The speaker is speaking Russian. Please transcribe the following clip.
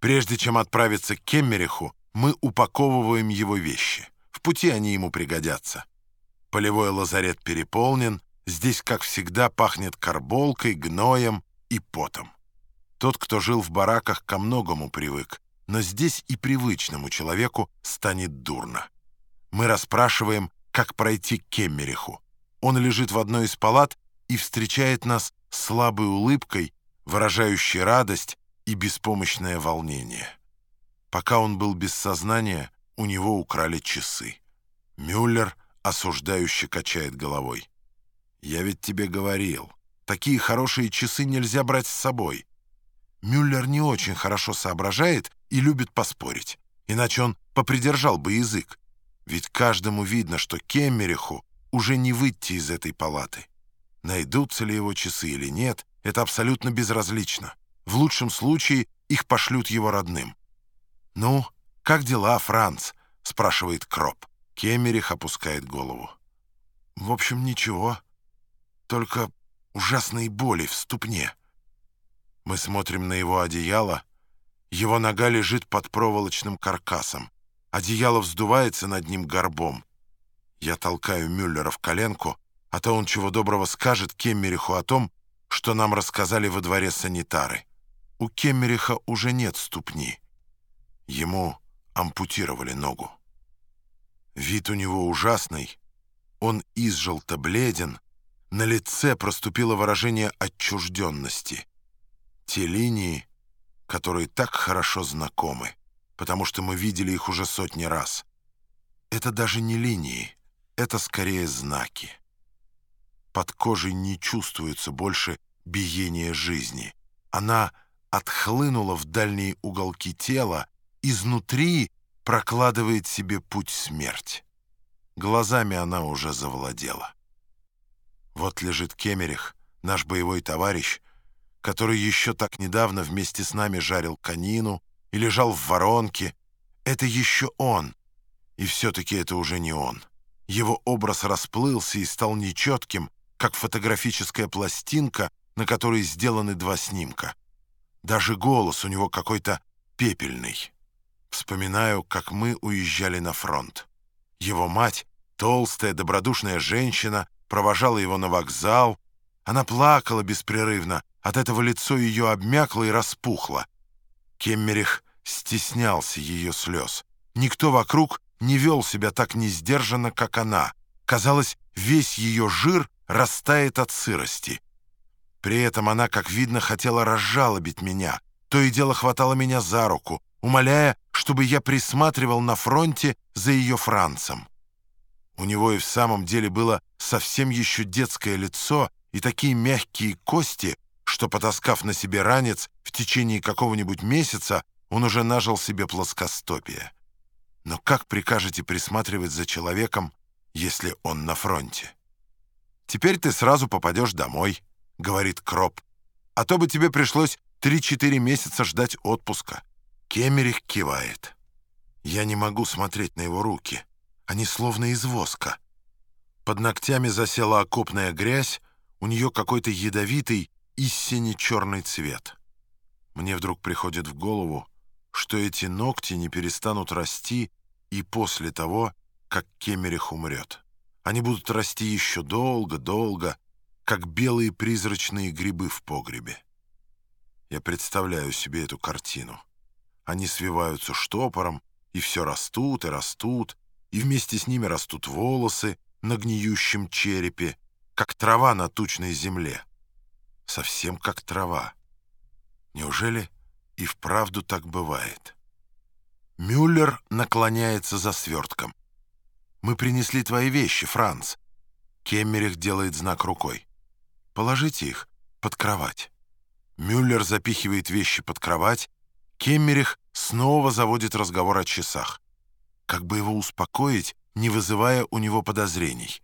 Прежде чем отправиться к Кеммериху, мы упаковываем его вещи. В пути они ему пригодятся. Полевой лазарет переполнен, здесь, как всегда, пахнет карболкой, гноем и потом. Тот, кто жил в бараках, ко многому привык, но здесь и привычному человеку станет дурно. Мы расспрашиваем, как пройти к Кеммериху. Он лежит в одной из палат и встречает нас слабой улыбкой, выражающей радость и беспомощное волнение. Пока он был без сознания, у него украли часы. Мюллер осуждающе качает головой. «Я ведь тебе говорил, такие хорошие часы нельзя брать с собой». Мюллер не очень хорошо соображает и любит поспорить, иначе он попридержал бы язык. Ведь каждому видно, что Кеммериху уже не выйти из этой палаты. Найдутся ли его часы или нет, это абсолютно безразлично. В лучшем случае их пошлют его родным. «Ну, как дела, Франц?» — спрашивает Кроп. Кемерих опускает голову. «В общем, ничего. Только ужасные боли в ступне». Мы смотрим на его одеяло. Его нога лежит под проволочным каркасом. Одеяло вздувается над ним горбом. Я толкаю Мюллера в коленку, а то он чего доброго скажет Кеммериху о том, что нам рассказали во дворе санитары. У Кеммериха уже нет ступни. Ему ампутировали ногу. Вид у него ужасный. Он изжелто бледен. На лице проступило выражение отчужденности. Те линии, которые так хорошо знакомы, потому что мы видели их уже сотни раз. Это даже не линии, это скорее знаки. Под кожей не чувствуется больше биения жизни. Она отхлынула в дальние уголки тела, изнутри прокладывает себе путь смерть. Глазами она уже завладела. Вот лежит Кемерих, наш боевой товарищ, который еще так недавно вместе с нами жарил конину и лежал в воронке. Это еще он, и все-таки это уже не он. Его образ расплылся и стал нечетким, как фотографическая пластинка, на которой сделаны два снимка. Даже голос у него какой-то пепельный. Вспоминаю, как мы уезжали на фронт. Его мать, толстая, добродушная женщина, провожала его на вокзал. Она плакала беспрерывно, от этого лицо ее обмякло и распухло. Кеммерих стеснялся ее слез. Никто вокруг не вел себя так несдержанно, как она. Казалось, весь ее жир растает от сырости. При этом она, как видно, хотела разжалобить меня. То и дело хватала меня за руку, умоляя, чтобы я присматривал на фронте за ее Францем. У него и в самом деле было совсем еще детское лицо и такие мягкие кости, что, потаскав на себе ранец, в течение какого-нибудь месяца он уже нажил себе плоскостопие. Но как прикажете присматривать за человеком, если он на фронте? «Теперь ты сразу попадешь домой», — говорит Кроп. «А то бы тебе пришлось 3-4 месяца ждать отпуска». Кемерих кивает. Я не могу смотреть на его руки. Они словно из воска. Под ногтями засела окопная грязь, у нее какой-то ядовитый и сине-черный цвет. Мне вдруг приходит в голову, что эти ногти не перестанут расти и после того, как Кемерих умрет. Они будут расти еще долго-долго, как белые призрачные грибы в погребе. Я представляю себе эту картину. Они свиваются штопором, и все растут и растут, и вместе с ними растут волосы на гниющем черепе, как трава на тучной земле. Совсем как трава. Неужели и вправду так бывает? Мюллер наклоняется за свертком. «Мы принесли твои вещи, Франц». Кеммерих делает знак рукой. «Положите их под кровать». Мюллер запихивает вещи под кровать. Кеммерих снова заводит разговор о часах. Как бы его успокоить, не вызывая у него подозрений.